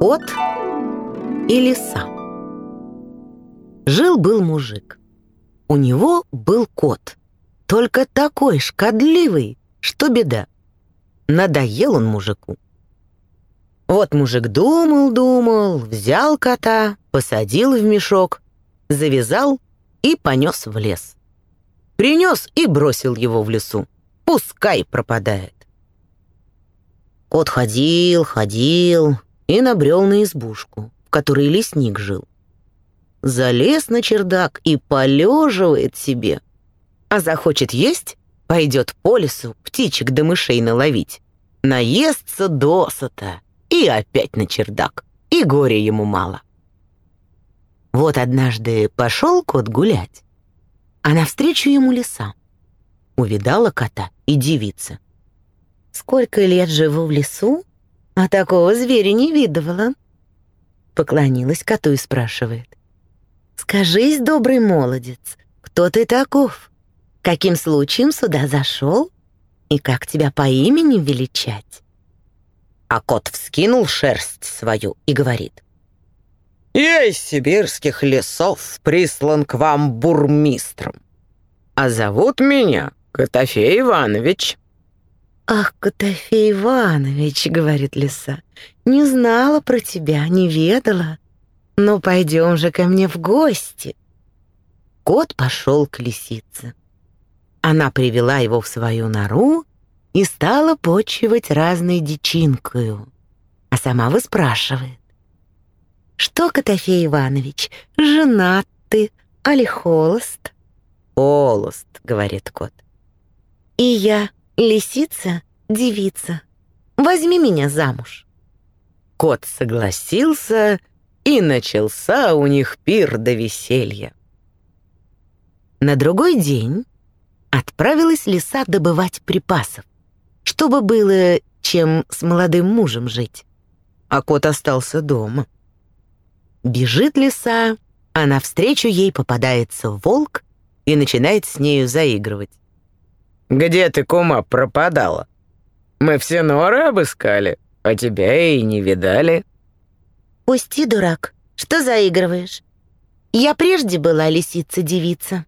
Кот и лиса. Жил-был мужик. У него был кот, только такой шкодливый, что беда. Надоел он мужику. Вот мужик думал-думал, взял кота, посадил в мешок, завязал и понес в лес. Принес и бросил его в лесу. Пускай пропадает. Кот ходил, ходил и набрел на избушку, в которой лесник жил. Залез на чердак и полеживает себе. А захочет есть, пойдет по лесу птичек да мышей наловить. Наестся досыта и опять на чердак, и горя ему мало. Вот однажды пошел кот гулять, а навстречу ему лиса. Увидала кота и девица — Сколько лет живу в лесу, а такого зверя не видывала. Поклонилась коту и спрашивает. «Скажись, добрый молодец, кто ты таков? Каким случаем сюда зашел? И как тебя по имени величать?» А кот вскинул шерсть свою и говорит. «Я из сибирских лесов прислан к вам бурмистром, а зовут меня Котофей Иванович». «Ах, Котофей Иванович», — говорит лиса, — «не знала про тебя, не ведала. Ну, пойдем же ко мне в гости». Кот пошел к лисице. Она привела его в свою нору и стала почивать разной дичинкою. А сама выспрашивает. «Что, Котофей Иванович, женат ты, али холост?» «Холост», — говорит кот. «И я Лисица — девица. Возьми меня замуж». Кот согласился, и начался у них пир до веселья. На другой день отправилась лиса добывать припасов, чтобы было чем с молодым мужем жить. А кот остался дома. Бежит лиса, а навстречу ей попадается волк и начинает с нею заигрывать. «Где ты, кума, пропадала? Мы все норы обыскали, а тебя и не видали». «Пусти, дурак, что заигрываешь? Я прежде была лисица-девица,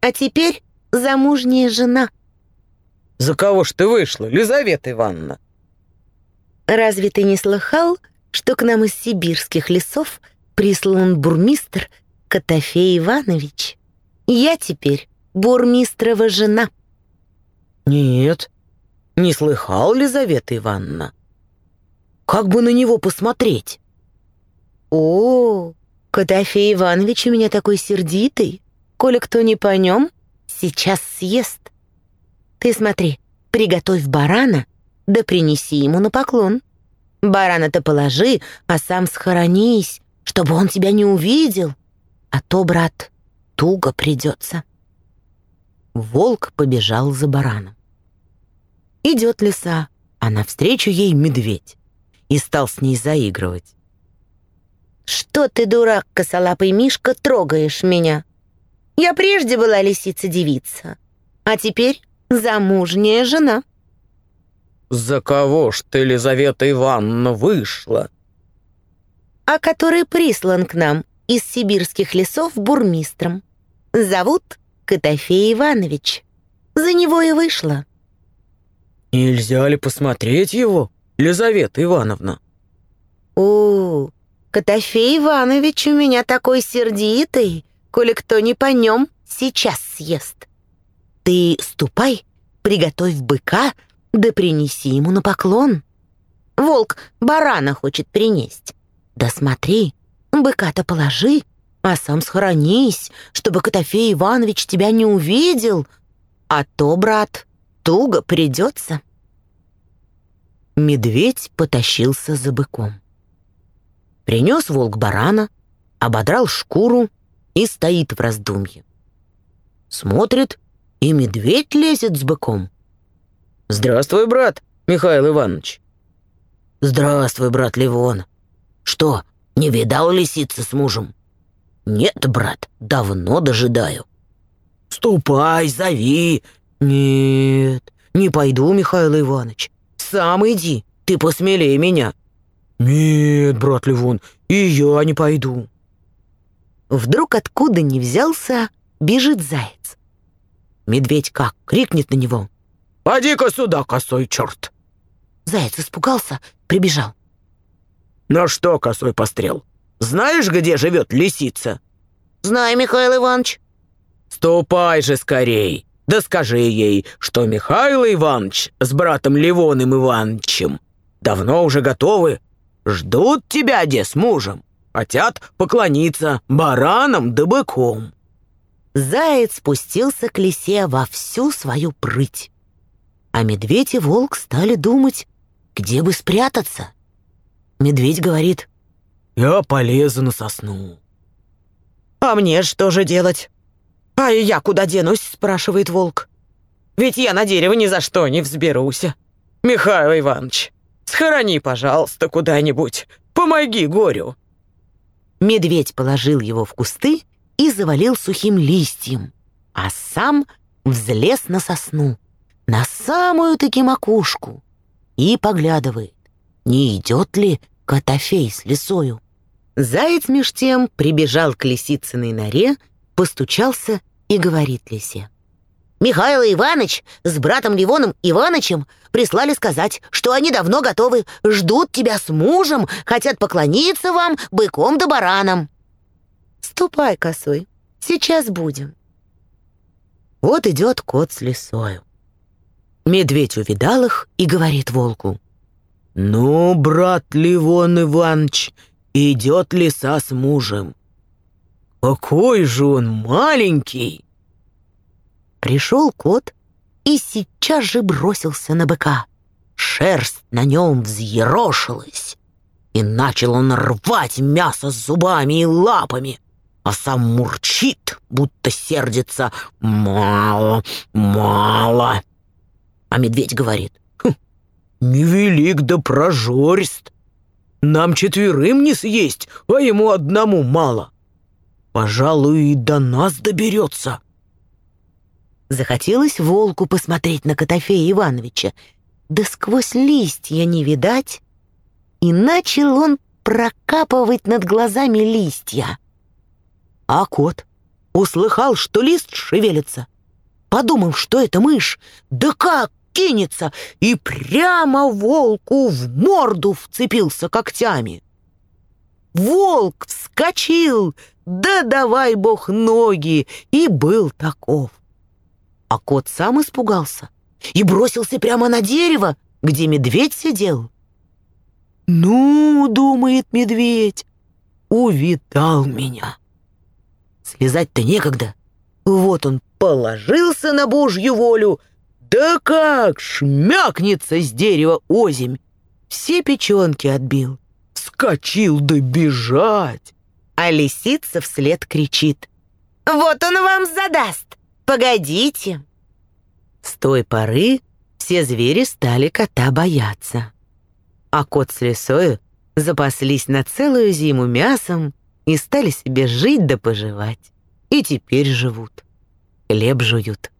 а теперь замужняя жена». «За кого ж ты вышла, Лизавета Ивановна?» «Разве ты не слыхал, что к нам из сибирских лесов прислан бурмистр Котофей Иванович? Я теперь бурмистрова жена». «Нет, не слыхал, Лизавета Ивановна. Как бы на него посмотреть?» «О, Котофей Иванович у меня такой сердитый. Коли кто не по нем, сейчас съест. Ты смотри, приготовь барана, да принеси ему на поклон. Барана-то положи, а сам схоронись, чтобы он тебя не увидел. А то, брат, туго придется». Волк побежал за бараном. Идет лиса, а навстречу ей медведь. И стал с ней заигрывать. «Что ты, дурак, косолапый Мишка, трогаешь меня? Я прежде была лисица-девица, а теперь замужняя жена». «За кого ж ты, Лизавета Ивановна, вышла?» «А который прислан к нам из сибирских лесов бурмистром. Зовут Котофей Иванович. За него и вышла». «Нельзя ли посмотреть его, Лизавета Ивановна?» «О, Котофей Иванович у меня такой сердитый, коли кто не по нем, сейчас съест. Ты ступай, приготовь быка, да принеси ему на поклон. Волк барана хочет принести. Да смотри, быка-то положи, а сам схоронись, чтобы Котофей Иванович тебя не увидел. А то, брат, туго придется. Медведь потащился за быком. Принес волк барана, ободрал шкуру и стоит в раздумье. Смотрит, и медведь лезет с быком. «Здравствуй, брат, Михаил Иванович». «Здравствуй, брат Ливон. Что, не видал лисицы с мужем?» «Нет, брат, давно дожидаю». «Ступай, зови». «Нет, не пойду, Михаил Иванович. Сам иди, ты посмелее меня». «Нет, брат Левон, и я не пойду». Вдруг откуда ни взялся, бежит заяц. Медведь как крикнет на него. «Поди-ка сюда, косой черт!» Заяц испугался, прибежал. «Ну что, косой пострел, знаешь, где живет лисица?» «Знаю, Михаил Иванович». «Ступай же скорей, да скажи ей, что Михаил Иванович с братом Ливоном Ивановичем давно уже готовы, ждут тебя, де с мужем, хотят поклониться баранам да быком». Заяц спустился к лисе во всю свою прыть. А медведь и волк стали думать, где бы спрятаться. Медведь говорит, «Я полезу на сосну». «А мне что же делать?» «А я куда денусь?» — спрашивает волк. «Ведь я на дерево ни за что не взберусь. Михаил Иванович, схорони, пожалуйста, куда-нибудь. Помоги горю». Медведь положил его в кусты и завалил сухим листьем, а сам взлез на сосну, на самую-таки макушку, и поглядывает, не идет ли Котофей с лисою. Заяц меж тем прибежал к лисицыной норе, постучался и говорит лисе. «Михаил Иванович с братом Ливоном Ивановичем прислали сказать, что они давно готовы, ждут тебя с мужем, хотят поклониться вам быком да бараном». «Ступай, косой, сейчас будем». Вот идет кот с лисою. Медведь увидал их и говорит волку. «Ну, брат Ливон Иванович, идет лиса с мужем. Какой же он маленький!» Пришел кот и сейчас же бросился на быка. Шерсть на нем взъерошилась, и начал он рвать мясо зубами и лапами, а сам мурчит, будто сердится «мало, мало». А медведь говорит «Хм, «Невелик да прожорист. Нам четверым не съесть, а ему одному мало. Пожалуй, и до нас доберется». Захотелось волку посмотреть на Котофея Ивановича, да сквозь листья не видать, и начал он прокапывать над глазами листья. А кот услыхал, что лист шевелится, подумал, что это мышь, да как кинется, и прямо волку в морду вцепился когтями. Волк вскочил, да давай бог ноги, и был таков. А кот сам испугался и бросился прямо на дерево, где медведь сидел. «Ну, — думает медведь, — увидал меня. Слезать-то некогда. Вот он положился на божью волю, да как шмякнется с дерева озимь. Все печенки отбил. Вскочил да бежать. А лисица вслед кричит. «Вот он вам задаст! Погодите!» С той поры все звери стали кота бояться. А кот с лисою запаслись на целую зиму мясом и стали себе жить да поживать. И теперь живут. Хлеб жуют.